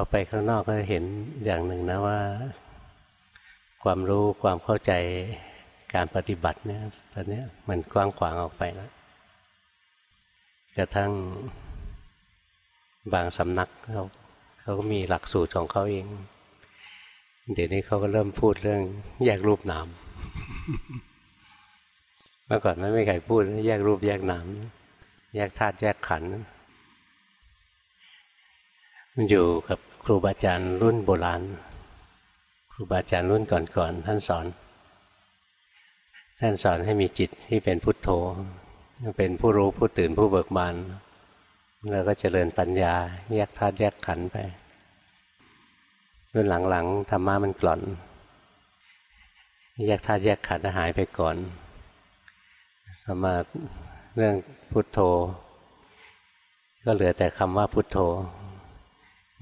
ออกไปข้างนอกก็เห็นอย่างหนึ่งนะว่า ความรู้ความเข้าใจการปฏิบัติเนี่ยตอนนี้มันกว้างขวางออกไปแล้วกระทั่งบางสำนักเขาเขาก็มีหลักสูตรของเขาเอง เดี๋ยวนี้เขาก็เริ่มพูดเรื่อง แยกรูปนามเมื่อก่อนไม่มีใครพูด แยกรูปแยกนามแยกธาตุแยกขันธ์ อยู่กับครูบาอาจารย์รุ่นโบราณ ครูบาอาจารย์รุ่นก่อนๆท่านสอน ท่านสอนให้มีจิตที่เป็นพุทโธ เป็นผู้รู้ผู้ตื่นผู้เบิกบานแล้วก็เจริญปัญญาแยกธาตุแยกขันธ์ไปรุ่นหลังๆธรรมะมันกล่อน แยกธาตุแยกขันธ์หายไปก่อนมาเรื่องพุทโธ ก็เหลือแต่คำว่าพุทโธ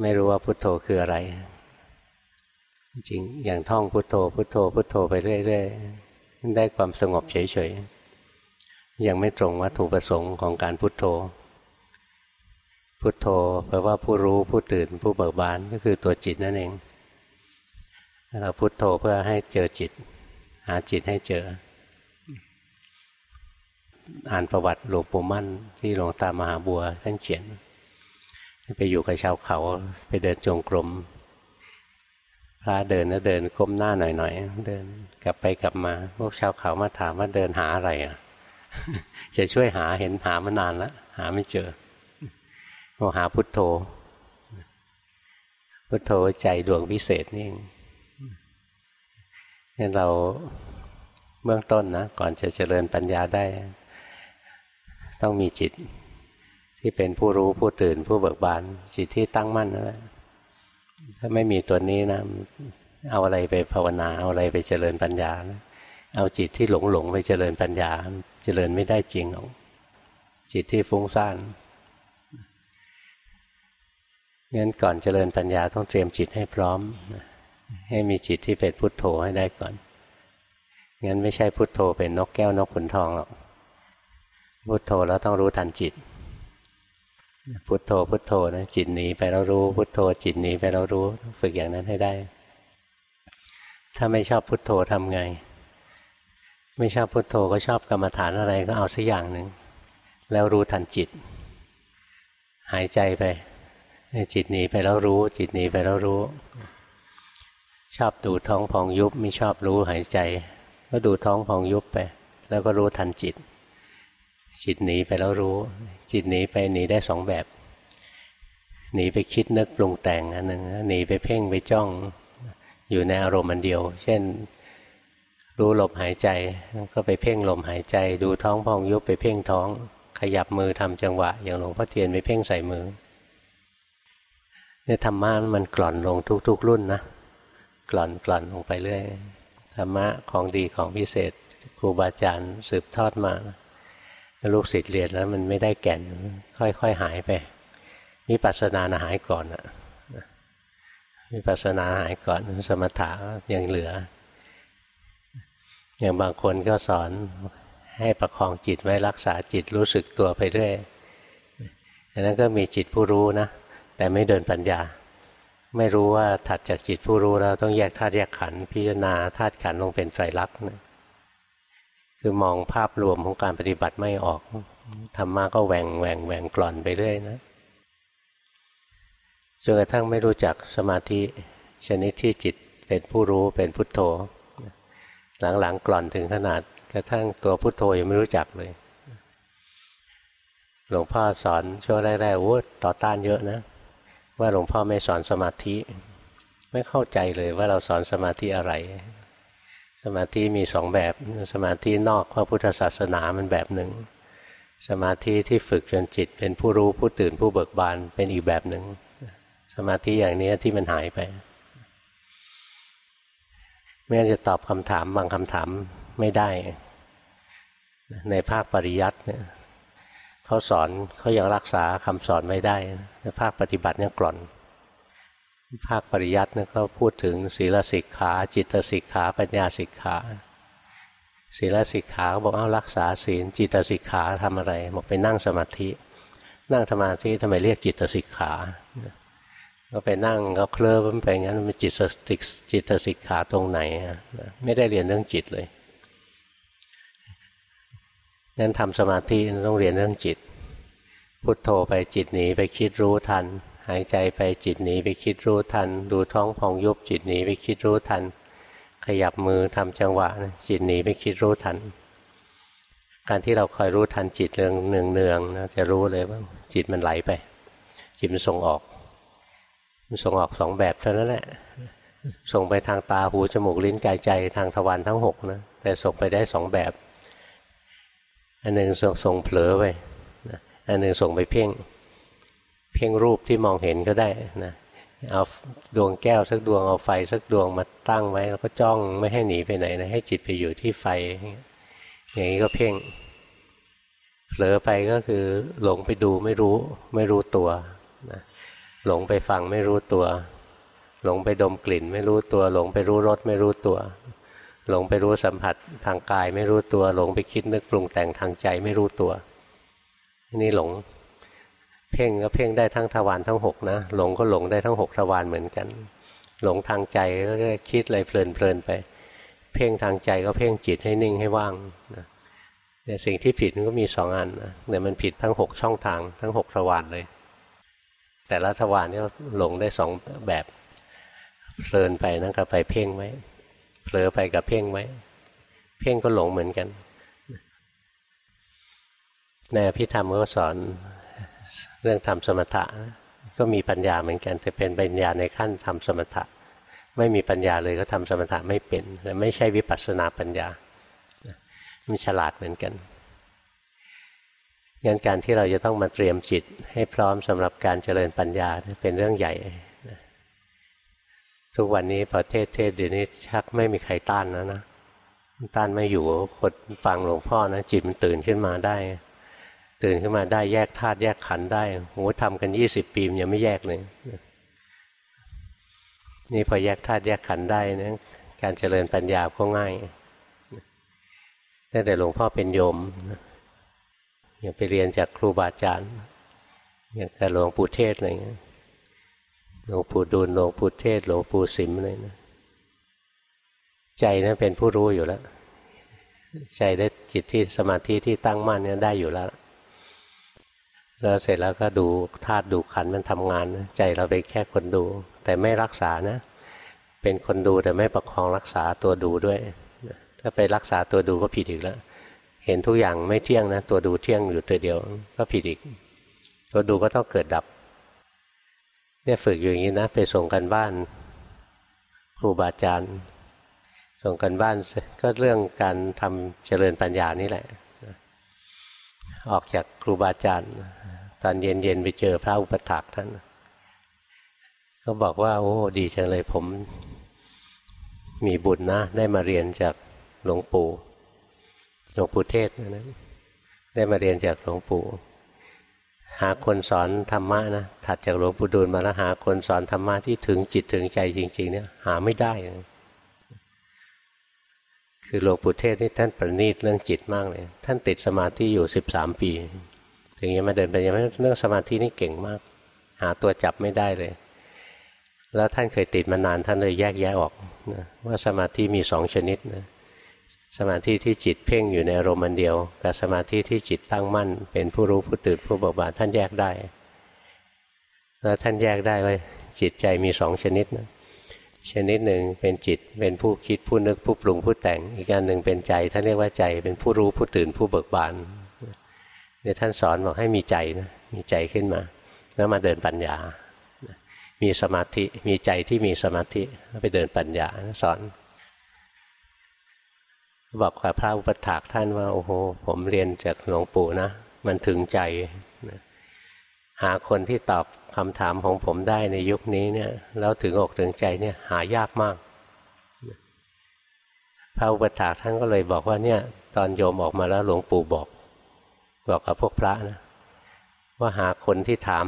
ไม่รู้ว่าพุทโธคืออะไร จริงอย่างท่องพุทโธ พุทโธ พุทโธไปเรื่อยๆได้ความสงบเฉยๆยังไม่ตรงวัตถุประสงค์ของการพุทโธ พุทโธแปลว่าผู้รู้ผู้ตื่นผู้เบิกบานก็คือตัวจิตนั่นเองเราพุทโธเพื่อให้เจอจิต หาจิตให้เจอ อ่านประวัติหลวงปู่มั่นที่หลวงตามหาบัวท่านเขียน ไปอยู่กับชาวเขา ไปเดินจงกรมพระเดินแล้วเดินก้มหน้าหน่อยๆเดินกลับไปกลับมา พวกชาวเขามาถามว่าเดินหาอะไรอะจะช่วยหาเห็นหามานานแล้วหาไม่เจอเราหาพุทโธ พุทโธใจดวงพิเศษนี่เองนี่เราเบื้องต้นนะก่อนจะเจริญปัญญาได้ ต้องมีจิต ที่เป็นผู้รู้ผู้ตื่นผู้เบิกบานจิตที่ตั้งมั่นนั่นแหละถ้าไม่มีตัวนี้นะ เอาอะไรไปภาวนาเอาอะไรไปเจริญปัญญานะเอาจิตที่หลงหลงไปเจริญปัญญา เจริญไม่ได้จริงหรอกจิตที่ฟุ้งซ่านงั้นก่อนเจริญปัญญาต้องเตรียมจิตให้พร้อม ให้มีจิตที่เป็นพุทโธให้ได้ก่อนงั้นไม่ใช่พุทโธเป็นนกแก้วนกขุนทองหรอกพุทโธแล้วต้องรู้ทันจิต พุทโธพุทโธนะจิตหนีไปแล้วรู้ พุทโธจิตหนีไปแล้วรู้ฝึกอย่างนั้นให้ได้ ถ้าไม่ชอบพุทโธทำไง ไม่ชอบพุทโธก็ชอบกรรมฐานอะไรก็เอาสักอย่างหนึ่งแล้วรู้ทันจิต หายใจไปจิตหนีไปแล้วรู้ จิตหนีไปแล้วรู้ ชอบดูท้องพองยุบไม่ชอบรู้หายใจ ก็ดูท้องพองยุบไป แล้วก็รู้ทันจิต จิตหนีไปแล้วรู้ จิตหนีไปหนีได้สองแบบ หนีไปคิดนึกปรุงแต่งอันหนึ่งหนีไปเพ่งไปจ้องอยู่ในอารมณ์อันเดียว เช่นรู้ลมหายใจก็ไปเพ่งลมหายใจ ดูท้องพองยุบไปเพ่งท้อง ขยับมือทำจังหวะ อย่างหลวงพ่อเทียนไปเพ่งใส่มือเนี่ยธรรมะมันกล่อนลงทุก ๆ รุ่นนะกล่อนกล่อนลงไปเรื่อยธรรมะของดีของพิเศษครูบาอาจารย์สืบทอดมา ลูกศิษย์เรียนแล้วมันไม่ได้แก่นค่อยๆหายไปวิปัสสนาหายก่อนอะวิปัสสนาหายก่อนสมถะยังเหลือ อย่างบางคนก็สอนให้ประคองจิตไว้รักษาจิตรู้สึกตัวไปเรื่อยอันนั้นก็มีจิตผู้รู้นะ แต่ไม่เดินปัญญา ไม่รู้ว่าถัดจากจิตผู้รู้แล้วต้องแยกธาตุแยกขันธ์พิจารณาธาตุขันธ์ลงเป็นไตรลักษณ์นะ คือมองภาพรวมของการปฏิบัติไม่ออกธรรมะก็แหว่งแหว่งแหว่งกล่อนไปเรื่อยนะจนกระทั่งไม่รู้จักสมาธิชนิดที่จิตเป็นผู้รู้เป็นพุทโธ หลังๆกล่อนถึงขนาด กระทั่งตัวพุทโธยังไม่รู้จักเลย หลวงพ่อสอนช่วงแรกๆโอ้ต่อต้านเยอะนะ ว่าหลวงพ่อไม่สอนสมาธิ ไม่เข้าใจเลยว่าเราสอนสมาธิอะไร มาธิมีสองแบบ สมาธินอกพระพุทธศาสนามันแบบหนึ่ง สมาธิที่ฝึกจนจิต เป็นผู้รู้ผู้ตื่นผู้เบิกบานเป็นอีกแบบหนึ่ง สมาธิอย่างนี้ที่มันหายไป ไม่งั้นจะตอบคำถามบางคำถามไม่ได้ ในภาคปริยัติเนี่ยเขาสอนเขายังรักษาคำสอนไม่ได้ ในภาคปฏิบัติเนี่ยกล่อน ภาคปริยัติเนี่ยเขาพูดถึงศีลสิกขา จิตสิกขา ปัญญาสิกขาศีลสิกขาบอกเอารักษาศีล จิตสิกขาทำอะไร บอกไปนั่งสมาธิ นั่งสมาธิทำไมเรียกจิตสิกขาก็ไปนั่งก็เคลิ้มไปงั้นมันจิตสติจิตสิกขาตรงไหนไม่ได้เรียนเรื่องจิตเลยงั้นทำสมาธิต้องเรียนเรื่องจิต พุทโธไปจิตหนีไปคิดรู้ทัน หายใจไปจิตหนีไปคิดรู้ทัน ดูท้องพองยุบจิตหนีไปคิดรู้ทัน ขยับมือทำจังหวะจิตหนีไปคิดรู้ทัน การที่เราคอยรู้ทันจิตเรื่องเนืองเนืองนะจะรู้เลยว่าจิตมันไหลไป จิตมันส่งออก มันส่งออกสองแบบเท่านั้นแหละส่งไปทางตาหูจมูกลิ้นกายใจทางทวารทั้งหกนะแต่ส่งไปได้สองแบบ อันหนึ่งส่งส่งเผลอไปอันหนึ่งส่งไปเพ่ง เพ่งรูปที่มองเห็นก็ได้นะเอาดวงแก้วสักดวงเอาไฟสักดวงมาตั้งไว้ แล้วก็จ้องไม่ให้หนีไปไหนนะให้จิตไปอยู่ที่ไฟ อย่างนี้ก็เพ่งเผลอไปก็คือหลงไปดูไม่รู้ไม่รู้ตัวนะหลงไปฟังไม่รู้ตัว หลงไปดมกลิ่น ไม่รู้ตัว หลงไปรู้รสไม่รู้ตัว หลงไปรู้สัมผัสทางกายไม่รู้ตัว หลงไปคิดนึกปรุงแต่งทางใจไม่รู้ตัว นี่หลง เพ่งก็เพ่งได้ทั้งทวารทั้งหกนะหลงก็หลงได้ทั้งหกทวารเหมือนกัน หลงทางใจก็คิดอะไรเพลินเพลินไป เพ่งทางใจก็เพ่งจิตให้นิ่งให้ว่างนะแต่สิ่งที่ผิดมันก็มีสองอันนะแต่มันผิดทั้งหกช่องทางทั้งหกทวารเลย แต่ละทวารนี่หลงได้สองแบบเพลินไปนั่นก็ไปเพ่งไว้เผลอไปกับเพ่งไว้ เพ่งก็หลงเหมือนกันในอภิธรรมก็สอน เรื่องทำสมถะก็มีปัญญาเหมือนกันแต่เป็นปัญญาในขั้นทำสมถะ ไม่มีปัญญาเลยก็ทำสมถะไม่เป็นแต่ไม่ใช่วิปัสสนาปัญญามันฉลาดเหมือนกันงั้นการที่เราจะต้องมาเตรียมจิตให้พร้อมสำหรับการเจริญปัญญาเป็นเรื่องใหญ่ ทุกวันนี้ประเทศเทศเดี๋ยวนี้ชักไม่มีใครต้านแล้วนะต้านไม่อยู่คนฟังหลวงพ่อนะจิตมันตื่นขึ้นมาได้ ตื่นขึ้นมาได้แยกธาตุแยกขันธ์ได้โหทำกันยี่สิบปีมันยังไม่แยกเลย นี่พอแยกธาตุแยกขันธ์ได้นะการเจริญปัญญาก็ง่ายตั้งแต่หลวงพ่อเป็นโยมอย่างไปเรียนจากครูบาอาจารย์อย่างแต่หลวงปู่เทศอะไรเงี้ยหลวงปู่ดูลหลวงปู่เทศ หลวงปู่สิมอะไรนะใจนะั้นเป็นผู้รู้อยู่แล้ว ใจได้จิตที่สมาธิที่ตั้งมั่นเนี่ยได้อยู่แล้ว แล้วเสร็จแล้วก็ดูธาตุดูขันมันทำงานใจเราเป็นแค่คนดู แต่ไม่รักษานะ เป็นคนดูแต่ไม่ประคองรักษาตัวดูด้วย ถ้าไปรักษาตัวดูก็ผิดอีกแล้ว เห็นทุกอย่างไม่เที่ยงนะ ตัวดูเที่ยงอยู่ตัวเดียวก็ผิดอีก ตัวดูก็ต้องเกิดดับ เนี่ยฝึกอยู่อย่างนี้นะ ไปส่งกันบ้านครูบาอาจารย์ส่งกันบ้านก็เรื่องการทำเจริญปัญญานี่แหละ ออกจากครูบาอาจารย์ ตอนเย็นๆไปเจอพระอุปถากท่าน ก็บอกว่า โอ้ ดีจังเลยผมมีบุญนะ ได้มาเรียนจากหลวงปู่หลวงปู่เทศนะได้มาเรียนจากหลวงปู่หาคนสอนธรรมะนะถัดจากหลวงปู่ดูลมาแล้วหาคนสอนธรรมะที่ถึงจิตถึงใจจริง ๆ เนี่ย หาไม่ได้ คือหลวงปู่เทศนี่ท่านประณีตเรื่องจิตมากเลย ท่านติดสมาธิอยู่สิบสามปี ถึงยังมาเดินไปยังไม่เรื่องสมาธินี่เก่งมาก หาตัวจับไม่ได้เลย แล้วท่านเคยติดมานานท่านเลยแยกแยะออกนะว่าสมาธิมีสองชนิดนะสมาธิที่จิตเพ่งอยู่ในอารมณ์เดียว กับสมาธิที่จิตตั้งมั่น เป็นผู้รู้ผู้ตื่นผู้เบิกบานท่านแยกได้ แล้วท่านแยกได้ว่าจิตใจมีสองชนิดนะชนิดหนึ่งเป็นจิตเป็นผู้คิดผู้นึกผู้ปรุงผู้แต่ง อีกอันหนึ่งเป็นใจท่านเรียกว่าใจเป็นผู้รู้ผู้ตื่นผู้เบิกบาน เนี่ยท่านสอนบอกให้มีใจนะมีใจขึ้นมา แล้วมาเดินปัญญา มีสมาธิมีใจที่มีสมาธิไปเดินปัญญาสอน บอกกับพระอุปถากท่านว่า โอ้โห ผมเรียนจากหลวงปู่นะ มันถึงใจนะหาคนที่ตอบคำถามของผมได้ในยุคนี้เนี่ยแล้วถึงอกถึงใจเนี่ยหายากมาก พระอุปถากท่านก็เลยบอกว่าเนี่ย ตอนโยมออกมาแล้วหลวงปู่บอก บอกกับพวกพระนะว่าหาคนที่ถาม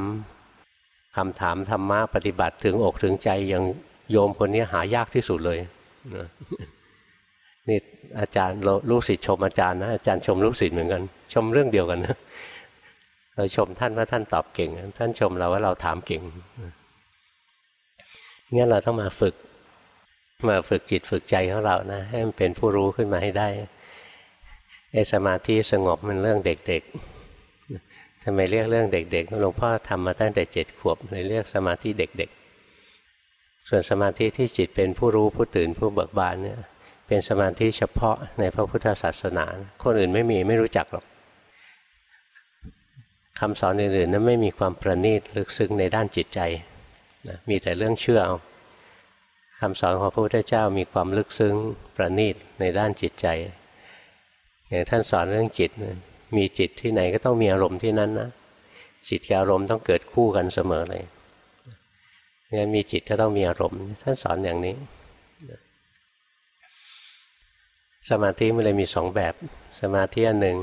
คำถามธรรมะปฏิบัติถึงอกถึงใจอย่างโยมคนนี้หายากที่สุดเลยนี่อาจารย์ลูกศิษย์ชมอาจารย์นะอาจารย์ชมลูกศิษย์เหมือนกัน ชมเรื่องเดียวกันนะเราชมท่านว่าท่านตอบเก่ง ท่านชมเราว่าเราถามเก่งงั้นเราต้องมาฝึก มาฝึกจิตฝึกใจของเรานะให้มันเป็นผู้รู้ขึ้นมาให้ได้ ไอ้สมาธิสงบมันเรื่องเด็กๆทำไมเรียกเรื่องเด็กๆหลวงพ่อทำมาตั้งแต่เจ็ดขวบเลยเรียกสมาธิเด็ก ๆ ส่วนสมาธิที่จิตเป็นผู้รู้ผู้ตื่นผู้เบิกบานเนี่ยเป็นสมาธิเฉพาะในพระพุทธศาสนา คนอื่นไม่มีไม่รู้จักหรอกคำสอนอื่นๆนั้นไม่มีความประณีตลึกซึ้งในด้านจิตใจนะมีแต่เรื่องเชื่อเอาคำสอนของพระพุทธเจ้ามีความลึกซึ้งประณีตในด้านจิตใจ อย่างท่านสอนเรื่องจิตมีจิตที่ไหนก็ต้องมีอารมณ์ที่นั้นนะจิตกับอารมณ์ต้องเกิดคู่กันเสมอเลยงั้นมีจิตก็ต้องมีอารมณ์ ท่านสอนอย่างนี้ สมาธิมันเลยมีสองแบบ สมาธิอันหนึ่ง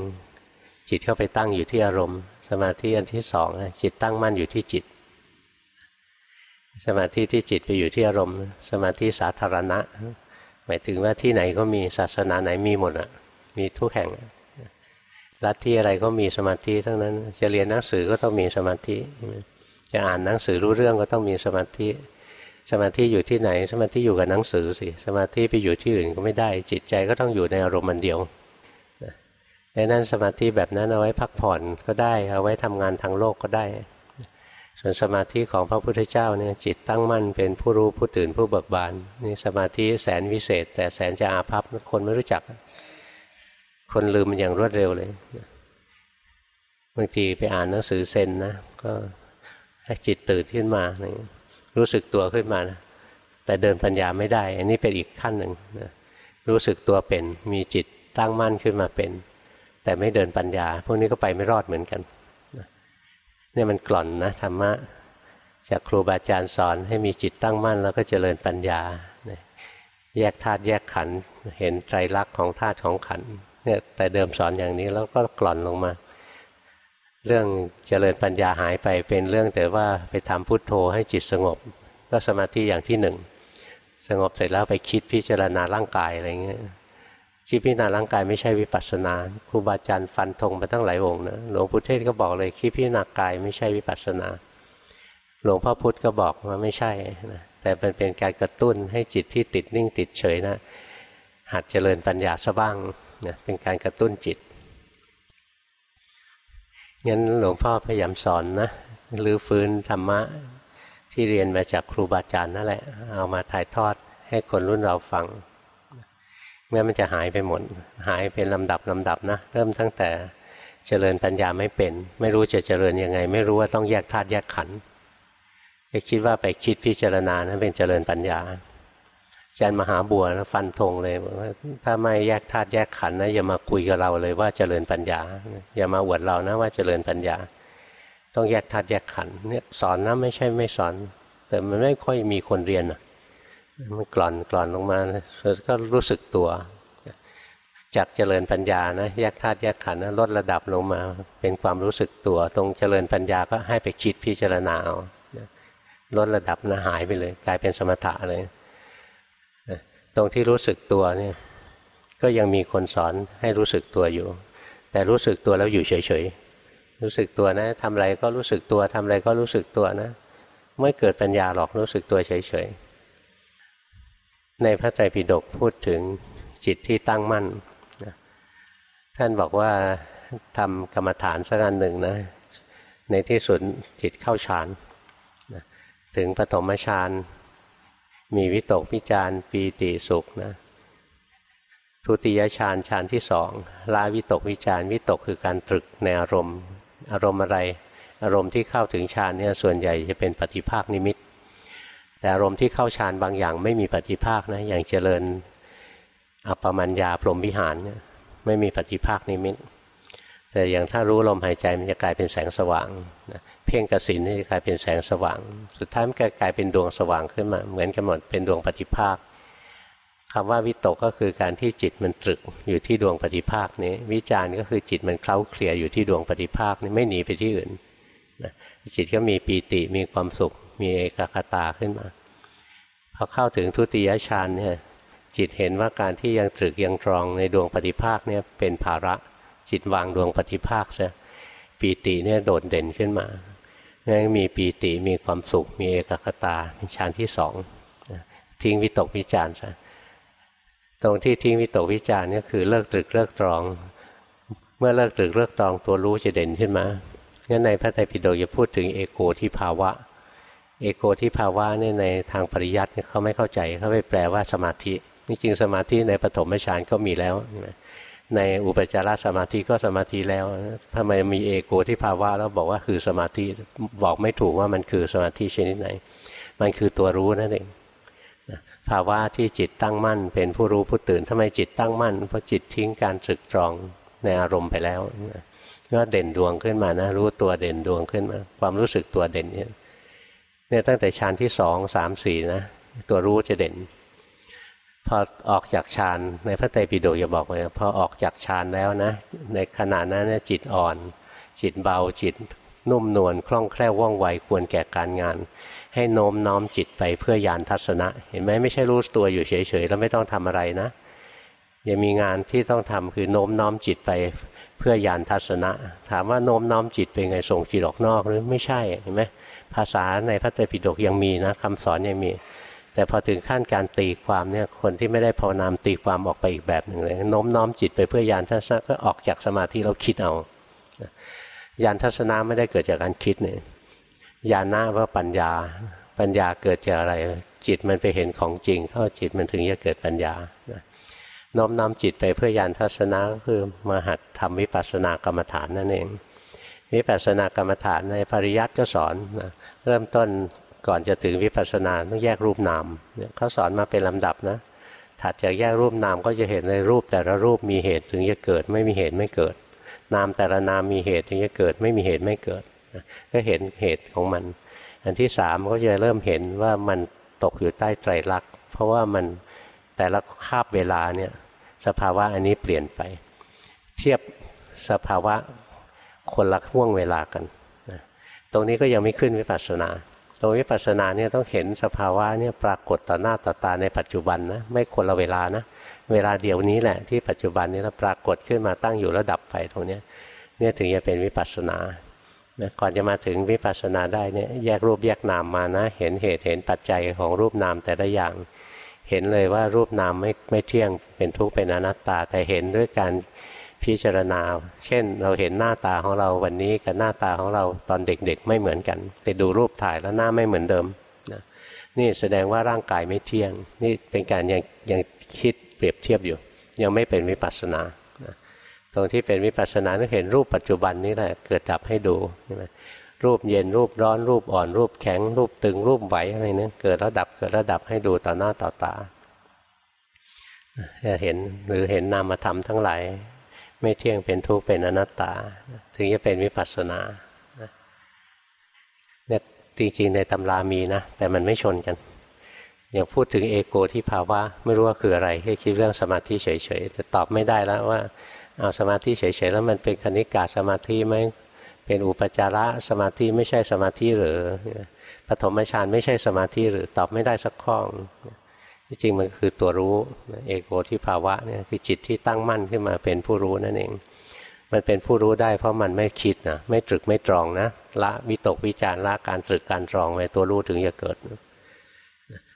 จิตเข้าไปตั้งอยู่ที่อารมณ์ สมาธิอันที่สองจิตตั้งมั่นอยู่ที่จิต สมาธิที่จิตไปอยู่ที่อารมณ์ สมาธิสาธารณะ หมายถึงว่าที่ไหนก็มีศาสนาไหนมีหมดอะ มีทุกแห่งรัฐที่อะไรก็มีสมาธิทั้งนั้น จะเรียนหนังสือก็ต้องมีสมาธิจะอ่านหนังสือรู้เรื่องก็ต้องมีสมาธิ สมาธิอยู่ที่ไหน สมาธิอยู่กับหนังสือสิสมาธิไปอยู่ที่อื่นก็ไม่ได้ จิตใจก็ต้องอยู่ในอารมณ์มันเดียวดังนั้นสมาธิแบบนั้นเอาไว้พักผ่อนก็ได้ เอาไว้ทำงานทางโลกก็ได้ ส่วนสมาธิของพระพุทธเจ้าเนี่ยจิตตั้งมั่นเป็นผู้รู้ผู้ตื่นผู้เบิกบานนี่สมาธิแสนวิเศษ แต่แสนจะอาภัพคนไม่รู้จัก คนลืมมันอย่างรวดเร็วเลยบางทีไปอ่านหนังสือเซนนะก็ให้จิตตื่นขึ้นมารู้สึกตัวขึ้นมานะแต่เดินปัญญาไม่ได้ อันนี้เป็นอีกขั้นหนึ่งนะรู้สึกตัวเป็นมีจิตตั้งมั่นขึ้นมาเป็น แต่ไม่เดินปัญญา พวกนี้ก็ไปไม่รอดเหมือนกันเนี่ยมันกล่อนนะธรรมะจากครูบาอาจารย์สอนให้มีจิตตั้งมั่น แล้วก็เจริญปัญญา แยกธาตุแยกขันธ์เห็นไตรลักษณ์ของธาตุของขันธ์ เนี่ยแต่เดิมสอนอย่างนี้แล้วก็กล่อนลงมา เรื่องเจริญปัญญาหายไปเป็นเรื่องแต่ว่าไปทำพุทโธให้จิตสงบ ก็สมาธิอย่างที่หนึ่งสงบเสร็จแล้วไปคิดพิจารณาร่างกายอะไรเงี้ยคิดพิจารณาร่างกายไม่ใช่วิปัสสนาครูบาอาจารย์ฟันธงมาตั้งหลายองค์นะหลวงพุทธเทศก็บอกเลยคิดพิจารณากายไม่ใช่วิปัสสนา หลวงพ่อพุธก็บอกว่าไม่ใช่นะแต่เป็นเป็นการกระตุ้นให้จิตที่ติดนิ่งติดเฉยนะหัดเจริญปัญญาสบ้าง นะเป็นการกระตุ้นจิตงั้นหลวงพ่อพยายามสอนนะหรือฟื้นธรรมะที่เรียนมาจากครูบาอาจารย์นั่นแหละ เอามาถ่ายทอดให้คนรุ่นเราฟังเมื่อมันจะหายไปหมด หายเป็นลำดับลำดับนะเริ่มตั้งแต่เจริญปัญญาไม่เป็น ไม่รู้จะเจริญยังไง ไม่รู้ว่าต้องแยกธาตุแยกขันธ์คิดว่าไปคิดพิจารณานะั้นเป็นเจริญปัญญา อาจารย์มหาบัวนะฟันธงเลยว่าถ้าไม่แยกธาตุแยกขันธ์นะอย่ามาคุยกับเราเลยว่าเจริญปัญญา อย่ามาอวดเรานะว่าเจริญปัญญา ต้องแยกธาตุแยกขันธ์เนี่ยสอนนะไม่ใช่ไม่สอน แต่มันไม่ค่อยมีคนเรียนนะมันกล่อนกล่อนลงมาก็รู้สึกตัว จากเจริญปัญญานะแยกธาตุแยกขันธ์ลดระดับลงมาเป็นความรู้สึกตัว ตรงเจริญปัญญาก็ให้ไปคิดพิจารณาเอาลดระดับนะหายไปเลย กลายเป็นสมถะเลย ตรงที่รู้สึกตัวเนี่ยก็ยังมีคนสอนให้รู้สึกตัวอยู่ แต่รู้สึกตัวแล้วอยู่เฉยๆรู้สึกตัวนะทำอะไรก็รู้สึกตัวทำอะไรก็รู้สึกตัวนะ ไม่เกิดปัญญาหรอกรู้สึกตัวเฉยๆในพระไตรปิฎกพูดถึงจิตที่ตั้งมั่นท่านบอกว่าทำกรรมฐานสักอันหนึ่งนะ ในที่สุดจิตเข้าฌานถึงปฐมฌาน มีวิตกวิจารปีติสุขนะทุติยฌานฌานที่สองลาวิตกวิจารวิตกคือการตรึกในอารมณ์ อารมณ์อะไร อารมณ์ที่เข้าถึงฌานเนี่ยส่วนใหญ่จะเป็นปฏิภาคนิมิต แต่อารมณ์ที่เข้าฌานบางอย่างไม่มีปฏิภาคนะอย่างเจริญอัปปมัญญาพรหมวิหารเนี่ยไม่มีปฏิภาคนิมิต แต่อย่างถ้ารู้ลมหายใจมันจะกลายเป็นแสงสว่างนะเพ่งกสินนี่จะกลายเป็นแสงสว่าง สุดท้ายมันกลายเป็นดวงสว่างขึ้นมา เหมือนกันหมดเป็นดวงปฏิภาคคำว่าวิตกก็คือการที่จิตมันตรึกอยู่ที่ดวงปฏิภาคนี้ วิจารณ์ก็คือจิตมันเคล้าเคลียอยู่ที่ดวงปฏิภาคนี้ไม่หนีไปที่อื่นนะจิตก็มีปีติมีความสุข มีเอกคตาขึ้นมาพอเข้าถึงทุติยฌานเนี่ยจิตเห็นว่าการที่ยังตรึกยังตรองในดวงปฏิภาคเนี่ยเป็นภาระ จิตวางดวงปฏิภาคซะปีติเนี่ยโดดเด่นขึ้นมางั้นมีปีติมีความสุข มีเอกคตาเป็นฌานที่สองทิ้งวิตกวิจารซะตรงที่ทิ้งวิตกวิจารนี่คือเลิกตรึกเลิกตรอง เมื่อเลิกตรึกเลิกตรองตัวรู้จะเด่นขึ้นมางั้นในพระไตรปิฎกจะพูดถึงเอโกที่ภาวะ เอโกที่ภาวะเนี่ยในทางปริยัติเขาไม่เข้าใจเขาไปแปลว่าสมาธิจริงสมาธิในปฐมฌานก็มีแล้วใในอุปจารสมาธิก็สมาธิแล้วทำไมมีเอโกที่ภาวะแล้วบอกว่าคือสมาธิบอกไม่ถูกว่ามันคือสมาธิชนิดไหน มันคือตัวรู้นั่นเองภาวะที่จิตตั้งมั่น เป็นผู้รู้ผู้ตื่นทำไมจิตตั้งมั่นเพราะจิตทิ้งการตรึกตรองในอารมณ์ไปแล้วก็เด่นดวงขึ้นมานะรู้ตัวเด่นดวงขึ้นมา ความรู้สึกตัวเด่นเนี่ยเนี่ยตั้งแต่ฌานที่สองสามสี่นะตัวรู้จะเด่น พอออกจากฌานในพระไตรปิฎกจะบอกเลยพอออกจากฌานแล้วนะ ในขณะนั้นจิตอ่อน จิตเบาจิตนุ่มนวลคล่องแคล่วว่องไวควรแก่การงาน ให้โน้มน้อมจิตไปเพื่อยานทัศนะ เห็นไหมไม่ใช่รู้ตัวอยู่เฉยๆแล้วไม่ต้องทำอะไรนะยังมีงานที่ต้องทำคือโน้มน้อมจิตไปเพื่อยานทัศนะ ถามว่าโน้มน้อมจิตเป็นไงส่งจิตออกนอกหรือไม่ใช่เห็นไหมภาษาในพระไตรปิฎกยังมีนะคำสอนยังมี แต่พอถึงขั้นการตีความเนี่ยคนที่ไม่ได้ภาวนามตีความออกไปอีกแบบหนึ่งเลยโน้มน้อมจิตไปเพื่อยานทัศนะก็ออกจากสมาธิเราคิดเอายานทัศนะไม่ได้เกิดจากการคิดเนี่ยญาณะว่าปัญญา ปัญญาเกิดจากอะไร จิตมันไปเห็นของจริง เข้าจิตมันถึงจะเกิดปัญญาน้อมนำจิตไปเพื่อยานทัศนะก็คือมาหัดทำวิปัสสนากรรมฐานนั่นเองวิปัสสนากรรมฐานในปริยัติก็สอนนะเริ่มต้น ก่อนจะถึงวิปัสสนาต้องแยกรูปนามเขาสอนมาเป็นลำดับนะถัดจากแยกรูปนามก็จะเห็นในรูปแต่ละรูปมีเหตุถึงจะเกิด ไม่มีเหตุไม่เกิด นามแต่ละนามมีเหตุถึงจะเกิด ไม่มีเหตุไม่เกิด ก็เห็นเหตุของมัน อันที่สามก็จะเริ่มเห็นว่ามันตกอยู่ใต้ไตรลักษณ์ เพราะว่ามันแต่ละคาบเวลาเนี่ยสภาวะอันนี้เปลี่ยนไป เทียบสภาวะคนละห่วงเวลากัน ตรงนี้ก็ยังไม่ขึ้นวิปัสสนา ตรงวิปัสสนาเนี่ยต้องเห็นสภาวะเนี่ยปรากฏต่อหน้าต่อตาในปัจจุบันนะไม่คนละเวลานะเวลาเดียวนี้แหละที่ปัจจุบันนี้เราปรากฏขึ้นมาตั้งอยู่แล้วดับไปตรงนี้เนี่ยถึงจะเป็นวิปัสสนานะก่อนจะมาถึงวิปัสสนาได้เนี่ยแยกรูปแยกนามมานะ เห็นเหตุเห็นปัจจัยของรูปนามแต่ละอย่าง เห็นเลยว่ารูปนามไม่ไม่เที่ยงเป็นทุกข์เป็นอนัตตา แต่เห็นด้วยการ พิจารณา เช่นเราเห็นหน้าตาของเราวันนี้กับหน้าตาของเราตอนเด็กๆ ไม่เหมือนกันไปดูรูปถ่ายแล้วหน้าไม่เหมือนเดิมนะนี่แสดงว่าร่างกายไม่เที่ยง นี่เป็นการยังยังคิดเปรียบเทียบอยู่ ยังไม่เป็นวิปัสสนาตรงที่เป็นวิปัสสนาต้อเห็นรูปปัจจุบันนี้แหละเกิดดับให้ดูใช่ไหมรูปเย็นรูปร้อนรูปอ่อนรูปแข็ง รูปตึงรูปไหวอะไรเนี่ยเกิดระดับเกิดระดับให้ดูต่อหน้าต่อตาจะเห็นหรือเห็นนามธรรมทั้งหลาย ไม่เที่ยงเป็นทุกข์เป็นอนัตตา ถึงจะเป็นวิปัสสนาเนี่ยจริงๆในตำรามีนะ แต่มันไม่ชนกัน อย่างพูดถึงเอโกที่ภาวะไม่รู้ว่าคืออะไรให้คิดเรื่องสมาธิเฉยๆแต่ตอบไม่ได้แล้วว่าเอาสมาธิเฉยๆแล้วมันเป็นคณิกาสมาธิไหมเป็นอุปจาระสมาธิไม่ใช่สมาธิหรือปฐมฌานไม่ใช่สมาธิหรือตอบไม่ได้สักข้อ จริงมันคือตัวรู้เอโกที่ภาวะเนี่ยคือจิตที่ตั้งมั่นขึ้นมาเป็นผู้รู้นั่นเอง มันเป็นผู้รู้ได้เพราะมันไม่คิดนะไม่ตรึกไม่ตรองนะละวิตกวิจารละการตรึกการตรองไว้ตัวรู้ถึงจะเกิด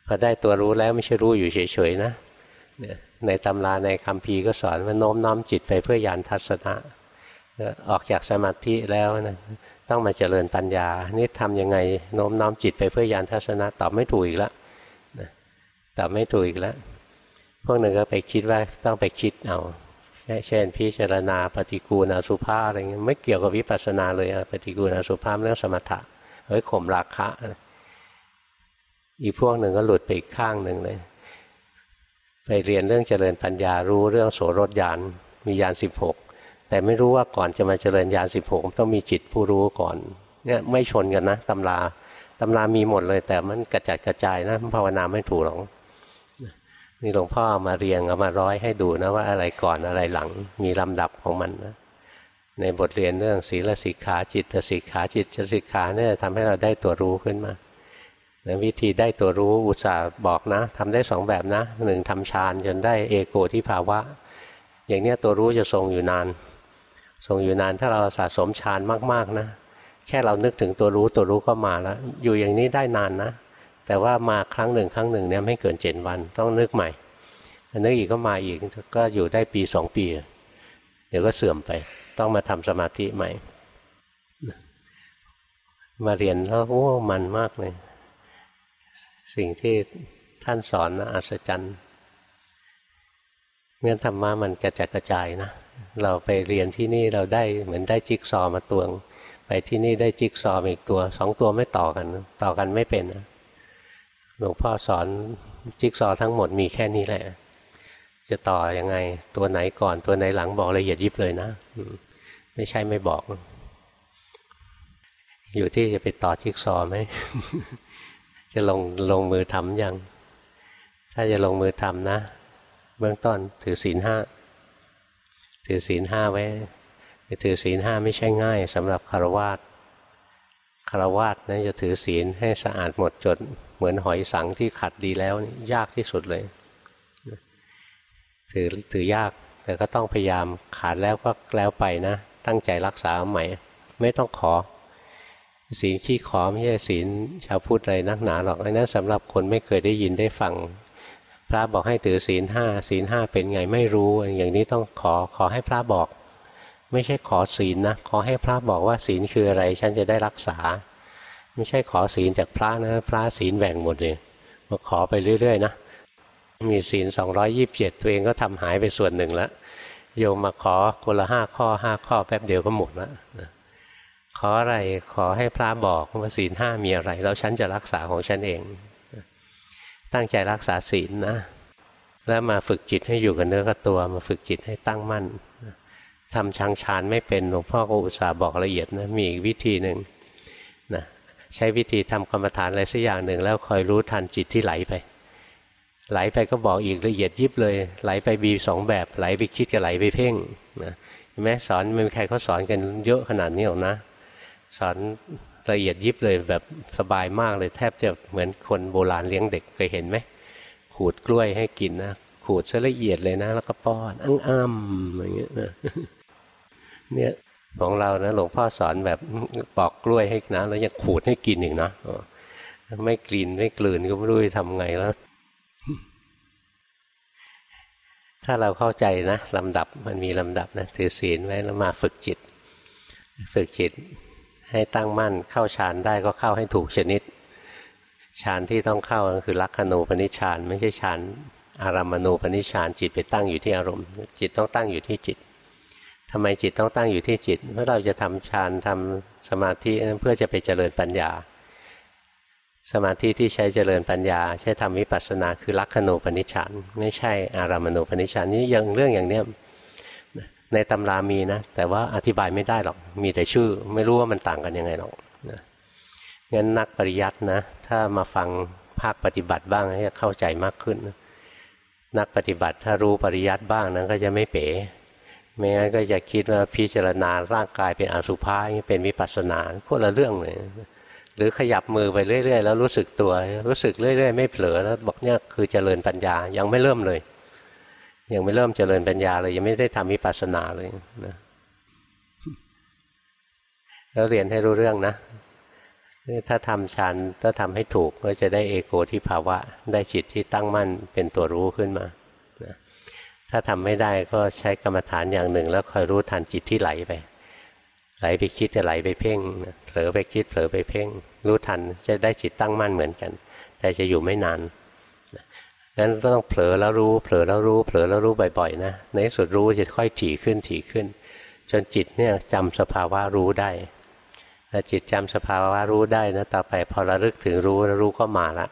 พอได้ตัวรู้แล้วไม่ใช่รู้อยู่เฉยๆนะในตำราในคำพีก็สอนว่าโน้มน้อมจิตไปเพื่อยานทัศนะออกจากสมาธิแล้วนะต้องมาเจริญปัญญา นี่ทำยังไงโน้มน้อมจิตไปเพื่อยานทัศนะตอบไม่ถูกอีกแล้ว ตอบไม่ถูกอีกแล้ว พวกหนึ่งก็ไปคิดว่าต้องไปคิดเอาเช่นพิจารณาปฏิกูลอสุภาอะไรเงี้ยไม่เกี่ยวกับวิปัสสนาเลยปฏิกูลอสุภาเรื่องสมถะไว้ข่มราคะ อีกพวกหนึ่งก็หลุดไปอีกข้างหนึ่งเลย ไปเรียนเรื่องเจริญปัญญารู้เรื่องโสรถยานมียานสิบหกแต่ไม่รู้ว่าก่อนจะมาเจริญยานสิบหกต้องมีจิตผู้รู้ก่อนเนี่ยไม่ชนกันนะตำราตำรามีหมดเลย แต่มันกระจัดกระจายนะภาวนาไม่ถูกหรอก นี่หลวงพ่อมาเรียงเอามาร้อยให้ดูนะว่าอะไรก่อนอะไรหลังมีลำดับของมันนะในบทเรียนเรื่องศีลสิกขาจิตสิกขาจิตสิกขาเนี่ยทำให้เราได้ตัวรู้ขึ้นมานะวิธีได้ตัวรู้อุตส่าห์บอกนะทำได้สองแบบนะหนึ่งทำฌานจนได้เอโกที่ภาวะ อย่างนี้ตัวรู้จะทรงอยู่นาน ทรงอยู่นานถ้าเราสะสมฌานมากๆนะ แค่เรานึกถึงตัวรู้ตัวรู้ก็มาแล้ว อยู่อย่างนี้ได้นานนะ แต่ว่ามาครั้งหนึ่งครั้งหนึ่งเนี่ยไม่เกินเจ็ดวันต้องนึกใหม่นึกอีกก็มาอีกก็อยู่ได้ปีสองปี เดี๋ยวก็เสื่อมไป ต้องมาทำสมาธิใหม่ มาเรียนแล้วโอ้มันมากเลย สิ่งที่ท่านสอนนะอัศจรรย์เงื่อนธรรมะมันกระจกระจายนะ เราไปเรียนที่นี่เราได้เหมือนได้จิ๊กซอมาตวง ไปที่นี่ได้จิ๊กซอมาอีกตัวสองตัวไม่ต่อกัน ต่อกันไม่เป็น หลวงพ่อสอนจิ๊กซอทั้งหมดมีแค่นี้แหละ จะต่ออยังไง ตัวไหนก่อนตัวไหนหลังบอกละเอียดยิบเลยนะ ไม่ใช่ไม่บอก อยู่ที่จะไปต่อจิ๊กซอไหม จะลงลงมือทำยัง ถ้าจะลงมือทำนะ เบื้องต้นถือศีลห้าถือศีลห้าไว้ถือศีลห้าไม่ใช่ง่ายสำหรับคารวาสคารวาสนะจะถือศีลให้สะอาดหมดจด เหมือนหอยสังที่ขัดดีแล้วยากที่สุดเลย ถือถือยากแต่ก็ต้องพยายามขาดแล้วก็แล้วไปนะ ตั้งใจรักษาใหม่ไม่ต้องขอ ศีลขี้ขอไม่ใช่ศีลชาวพุทธอะไรนักหนาหรอกอันนั้นสำหรับคนไม่เคยได้ยินได้ฟังพระบอกให้ถือศีลห้าศีลห้าเป็นไงไม่รู้ อย่างนี้ต้องขอขอให้พระบอก ไม่ใช่ขอศีลนะ ขอให้พระบอกว่าศีลคืออะไร ฉันจะได้รักษา ไม่ใช่ขอศีลจากพระนะ พระศีลแบ่งหมดเลยมาขอไปเรื่อยๆนะมีศีลสองยีิบเจ็ดตัวเองก็ทำหายไปส่วนหนึ่งแล้วโยมมาขอคนละห้าข้อห้าข้อแป๊บเดียวก็หมดแล้วขออะไรขอให้พระบอกว่าศีลห้ามีอะไร แล้วฉันจะรักษาของฉันเอง ตั้งใจรักษาศีลนะ แล้วมาฝึกจิตให้อยู่กับเนื้อกับตัว มาฝึกจิตให้ตั้งมั่นทำชังชานไม่เป็นหลวงพ่อก็อุตส่าห์บอกละเอียดนะมีอีกวิธีหนึ่ง ใช้วิธีทำกรรมฐานอะไรสักอย่างหนึ่ง แล้วคอยรู้ทันจิตที่ไหลไป ไหลไปก็บอกอีกละเอียดยิบเลย ไหลไปบีสองแบบไหลไปคิดกับไหลไปเพ่งนะแม้สอนไม่มีใครเขาสอนกันเยอะขนาดนี้หรอกนะ สอนละเอียดยิบเลยแบบสบายมากเลยแทบจะเหมือนคนโบราณเลี้ยงเด็กเคยเห็นไหมขูดกล้วยให้กินนะขูดซะละเอียดเลยนะ แล้วก็ป้อนอ้งอ้ำอย่างเงี้ยเนี่ย ของเรานะหลวงพ่อสอนแบบปอกกล้วยให้นะแล้วยังขูดให้กินอีกนะไม่กลิ่นไม่กลืนก็ไม่รู้จะทำไงแล้ว ถ้าเราเข้าใจนะลำดับมันมีลำดับนะถือศีลไว้แล้วมาฝึกจิต ฝึกจิตให้ตั้งมั่นเข้าฌานได้ก็เข้าให้ถูกชนิดฌานที่ต้องเข้าก็คือลักขณูปนิชฌานไม่ใช่ฌานอารามณูปนิชฌานจิตไปตั้งอยู่ที่อารมณ์ จิตต้องตั้งอยู่ที่จิต ทำไมจิตต้องตั้งอยู่ที่จิต เพราะเราจะทำฌานทำสมาธิเพื่อจะไปเจริญปัญญา สมาธิที่ใช้เจริญปัญญา ใช้ทำวิปัสสนาคือลักขณูปนิชฌานไม่ใช่อารามณูปนิชฌานนี่ยังเรื่องอย่างเนี้ยในตำรามีนะ แต่ว่าอธิบายไม่ได้หรอกมีแต่ชื่อ ไม่รู้ว่ามันต่างกันยังไงหรอกนะงั้นนักปริยัตินะ ถ้ามาฟังภาคปฏิบัติบ้างให้เข้าใจมากขึ้น นักปฏิบัติถ้ารู้ปริยัติบ้างนั้นก็จะไม่เป๋ ไม่งั้นก็จะคิดว่าพิจารณาร่างกายเป็นอสุภะเป็นวิปัสสนาคนละเรื่องเลยหรือขยับมือไปเรื่อย ๆ แล้วรู้สึกตัว รู้สึกเรื่อย ๆ ไม่เผลอแล้วบอกเนี่ยคือเจริญปัญญายังไม่เริ่มเลย ยังไม่เริ่มเจริญปัญญาเลยยังไม่ได้ทำวิปัสสนาเลยนะแล้วเรียนให้รู้เรื่องนะถ้าทำฌานถ้าทำให้ถูกก็จะได้เอโกที่ภาวะ ได้จิตที่ตั้งมั่นเป็นตัวรู้ขึ้นมา ถ้าทำไม่ได้ก็ใช้กรรมฐานอย่างหนึ่ง แล้วคอยรู้ทันจิตที่ไหลไป ไหลไปคิดจะไหลไปเพ่งเผลอไปคิดเผลอไปเพ่ง รู้ทันจะได้จิตตั้งมั่นเหมือนกัน แต่จะอยู่ไม่นานงั้นต้องเผลอแล้วรู้เผลอแล้วรู้เผลอแล้วรู้บ่อยๆนะในสุดรู้จะค่อยถี่ขึ้นถี่ขึ้น จนจิตเนี่ยจำสภาวะรู้ได้ถ้าจิตจำสภาวะรู้ได้นะต่อไปพอระลึกถึงรู้แล้วรู้ก็มาละ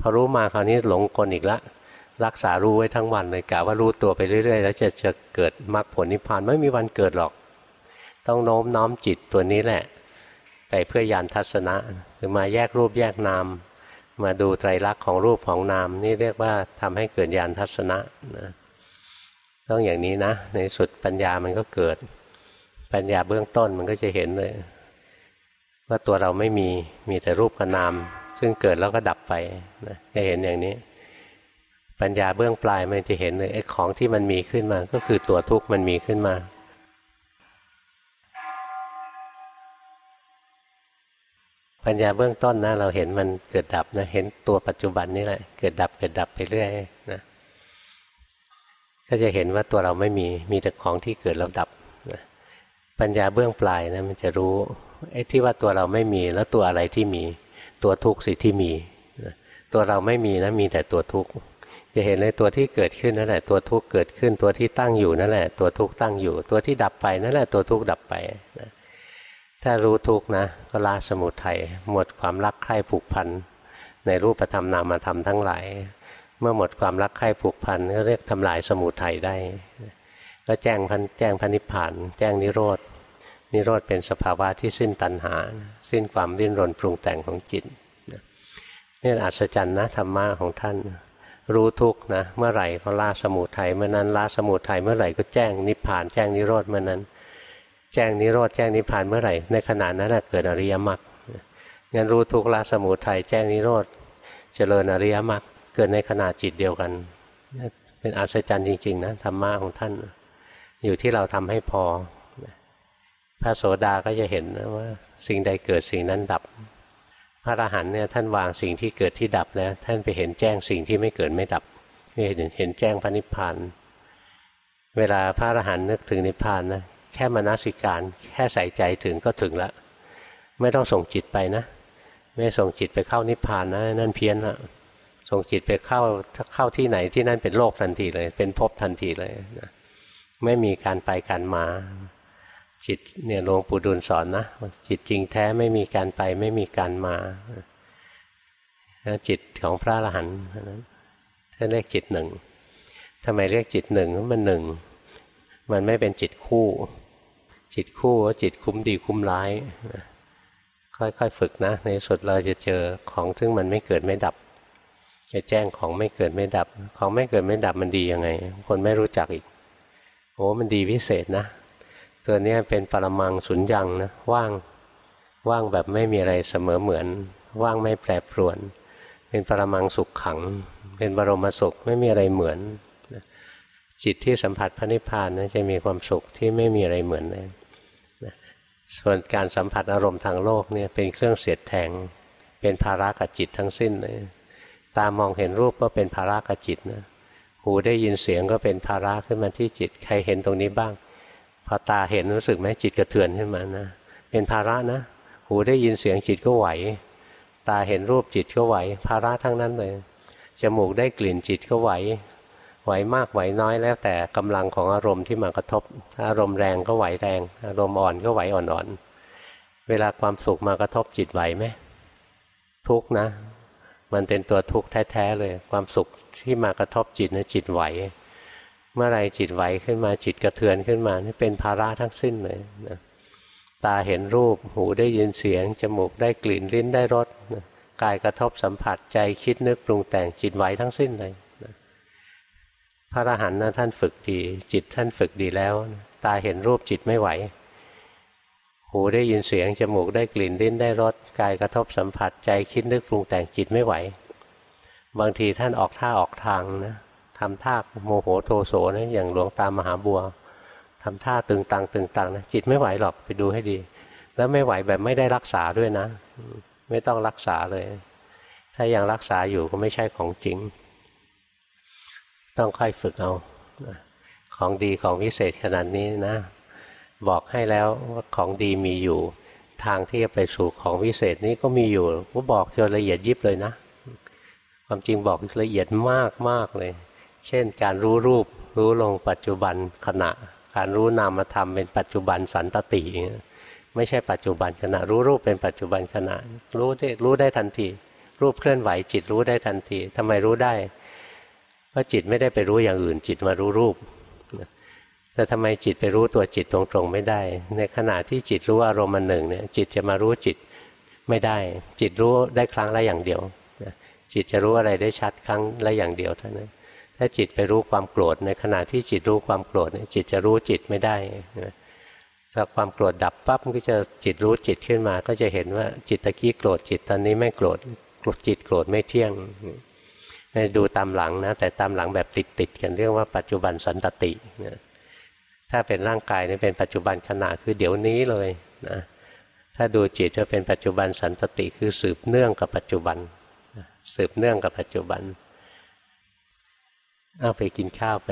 พอรู้มาคราวนี้หลงกลอีกละ รักษารู้ไว้ทั้งวันเลยกะว่ารู้ตัวไปเรื่อย ๆ แล้วจะจะเกิดมรรคผลนิพพานไม่มีวันเกิดหรอก ต้องโน้มน้อมจิตตัวนี้แหละ ไปเพื่อยานทัศนะคือมาแยกรูปแยกนาม มาดูไตรลักษณ์ของรูปของนาม นี่เรียกว่าทำให้เกิดญาณทัศนะนะต้องอย่างนี้นะ ในสุดปัญญามันก็เกิด ปัญญาเบื้องต้นมันก็จะเห็นเลยว่าตัวเราไม่มีมีแต่รูปกับนาม ซึ่งเกิดแล้วก็ดับไปนะจะเห็นอย่างนี้ ปัญญาเบื้องปลายมันจะเห็นเลยไอ้ของที่มันมีขึ้นมา ก็คือตัวทุกข์มันมีขึ้นมาปปัญญาเบื้องต้นนะ เราเห็นมันเกิดดับนะ เห็นตัวปัจจุบันนี่แหละ เกิดดับเกิดดับไปเรื่อยนะก็จะเห็นว่าตัวเราไม่มีมีแต่ของที่เกิดแล้วดับนะปัญญาเบื้องปลายนะมันจะรู้ไอ้ที่ว่าตัวเราไม่มีแล้วตัวอะไรที่มี ตัวทุกข์สิที่มีนะตัวเราไม่มีนะมีแต่ตัวทุกข์ จะเห็นเลยตัวที่เกิดขึ้นนั่นแหละตัวทุกข์เกิดขึ้นตัวที่ตั้งอยู่นั่นแหละตัวทุกข์ตั้งอยู่ ตัวที่ดับไปนั่นแหละตัวทุกข์ดับไปนะถ้ารู้ทุกข์นะก็ละสมุทัยหมดความรักใคร่ผูกพันในรูปธรรมนามธรรมทั้งหลาย เมื่อหมดความรักใคร่ผูกพันก็เรียกทำลายสมุทัยได้ ก็แจ้งพันแจ้งพันิพพาน แจ้งนิโรธนิโรธเป็นสภาวะที่สิ้นตัณหา สิ้นความดิ้นรนปรุงแต่งของจิตนี่อัศจรรย์นะธรรมะของท่าน รู้ทุกนะเมื่อไหร่ก็ละสมุทัยเมื่อนั้นละสมุทัยเมื่อไหร่ก็แจ้งนิพพานแจ้งนิโรธเมื่อนั้น แจ้งนิโรธแจ้งนิพพานเมื่อไหร่ในขณะนั้นเกิดอริยมรรคงั้นรู้ทุกละสมุทัยแจ้งนิโรธเจริญอริยมรรคเกิดในขณะจิตเดียวกัน เป็นอัศจรรย์จริงๆนะธรรมะของท่าน อยู่ที่เราทำให้พอพระโสดาก็จะเห็นว่าสิ่งใดเกิดสิ่งนั้นดับ ระอรหันต์เนี่ยท่านวางสิ่งที่เกิดที่ดับแล้ว ท่านไปเห็นแจ้งสิ่งที่ไม่เกิดไม่ดับเห็นเห็นแจ้งพระนิพพานเวลาพระอรหันต์นึกถึงนิพพานนะแค่มานาสิการแค่ใส่ใจถึงก็ถึงละไม่ต้องส่งจิตไปนะ ไม่ส่งจิตไปเข้านิพพานนะนั่นเพี้ยนละส่งจิตไปเข้าเข้าที่ไหนที่นั่นเป็นโลกทันทีเลย เป็นภพทันทีเลยนะไม่มีการไปการมา จิตเนี่ยหลวงปู่ดูลสอนนะจิตจริงแท้ไม่มีการไปไม่มีการมาจิตของพระอรหันต์ท่านเรียกจิตหนึ่งทำไมเรียกจิตหนึ่งมันหนึ่ง มันไม่เป็นจิตคู่ จิตคู่ว่าจิตคุ้มดีคุ้มร้าย ค่อยๆฝึกนะ ในสุดเราจะเจอของซึ่งมันไม่เกิดไม่ดับ จะแจ้งของไม่เกิดไม่ดับ ของไม่เกิดไม่ดับมันดียังไง คนไม่รู้จักอีก โอ้มันดีวิเศษนะ ตัวนี้เป็นปรมังสุญญังนะว่างว่างแบบไม่มีอะไรเสมอเหมือน ว่างไม่แปรปรวน เป็นปรมังสุขขัง เป็นบรมสุขไม่มีอะไรเหมือน จิตที่สัมผัสพระนิพพานนะจะมีความสุขที่ไม่มีอะไรเหมือนเลยส่วนการสัมผัสอารมณ์ทางโลกเนี่ยเป็นเครื่องเสียดแทง เป็นภาระกับจิตทั้งสิ้นเลยตามองเห็นรูปก็เป็นภาระกับจิตนะหูได้ยินเสียงก็เป็นภาระขึ้นมาที่จิต ใครเห็นตรงนี้บ้าง พอตาเห็นรู้สึกไหมจิตกระเทือนขึ้นมานะ เป็นภาระนะ หูได้ยินเสียงจิตก็ไหว ตาเห็นรูปจิตก็ไหว ภาระทั้งนั้นเลย จมูกได้กลิ่นจิตก็ไหว ไหวมากไหวน้อยแล้วแต่กำลังของอารมณ์ที่มากระทบ อารมณ์แรงก็ไหวแรง อารมณ์อ่อนก็ไหวอ่อนๆ เวลาความสุขมากระทบจิตไหวไหม ทุกนะ มันเป็นตัวทุกข์แท้ๆเลย ความสุขที่มากระทบจิตนะจิตไหว เมื่อไรจิตไหวขึ้นมาจิตกระเทือนขึ้นมานี่เป็นภาระทั้งสิ้นเลยนะตาเห็นรูปหูได้ยินเสียง จมูกได้กลิ่นลิ้นได้รสนะกายกระทบสัมผัสใจคิดนึกปรุงแต่งจิตไหวทั้งสิ้นเลยนะพระอรหันต์นะท่านฝึกดี จิตท่านฝึกดีแล้ว ตาเห็นรูปจิตไม่ไหว หูได้ยินเสียง จมูกได้กลิ่นลิ้นได้รสกายกระทบสัมผัสใจคิดนึกปรุงแต่งจิตไม่ไหว บางทีท่านออกท่าออกทางนะ ทำท่าโมโหโทโสนะอย่างหลวงตามหาบัวทำท่าตึงตังตึงตังนะจิตไม่ไหวหรอกไปดูให้ดี แล้วไม่ไหวแบบไม่ได้รักษาด้วยนะ ไม่ต้องรักษาเลย ถ้ายังรักษาอยู่ก็ไม่ใช่ของจริง ต้องค่อยฝึกเอาของดีของวิเศษขนาดนี้นะ บอกให้แล้วว่าของดีมีอยู่ ทางที่จะไปสู่ของวิเศษนี้ก็มีอยู่ก็บอกจนละเอียดยิบเลยนะ ความจริงบอกละเอียดมากมากเลย เช่นการรู้รูปรู้ลงปัจจุบันขณะ การรู้นามธรรมเป็นปัจจุบันสันตติไม่ใช่ปัจจุบันขณะ รู้รูปเป็นปัจจุบันขณะ รู้ได้รู้ได้ทันที รูปเคลื่อนไหวจิตรู้ได้ทันทีทำไมรู้ได้ เพราะจิตไม่ได้ไปรู้อย่างอื่น จิตมารู้รูปแต่ทำไมจิตไปรู้ตัวจิตตรงๆไม่ได้ ในขณะที่จิตรู้อารมณ์หนึ่งเนี่ยจิตจะมารู้จิตไม่ได้ จิตรู้ได้ครั้งละอย่างเดียวจิตจะรู้อะไรได้ชัดครั้งละอย่างเดียวเท่านั้น ถ้าจิตไปรู้ความโกรธ ในขณะที่จิตรู้ความโกรธจิตจะรู้จิตไม่ได้ถ้าความโกรธดับปั๊บมันก็จะจิตรู้จิตขึ้นมา ก็จะเห็นว่าจิตตะกี้โกรธจิตตอนนี้ไม่โกรธโกรธจิตโกรธไม่เที่ยงดูตามหลังนะแต่ตามหลังแบบติดติดกันเรียกว่าปัจจุบันสันตติถ้าเป็นร่างกายนี่เป็นปัจจุบันขณะคือเดี๋ยวนี้เลยนะถ้าดูจิตจะเป็นปัจจุบันสันตติคือสืบเนื่องกับปัจจุบัน สืบเนื่องกับปัจจุบัน เอาไปกินข้าวไป